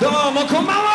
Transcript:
どうもこんばんは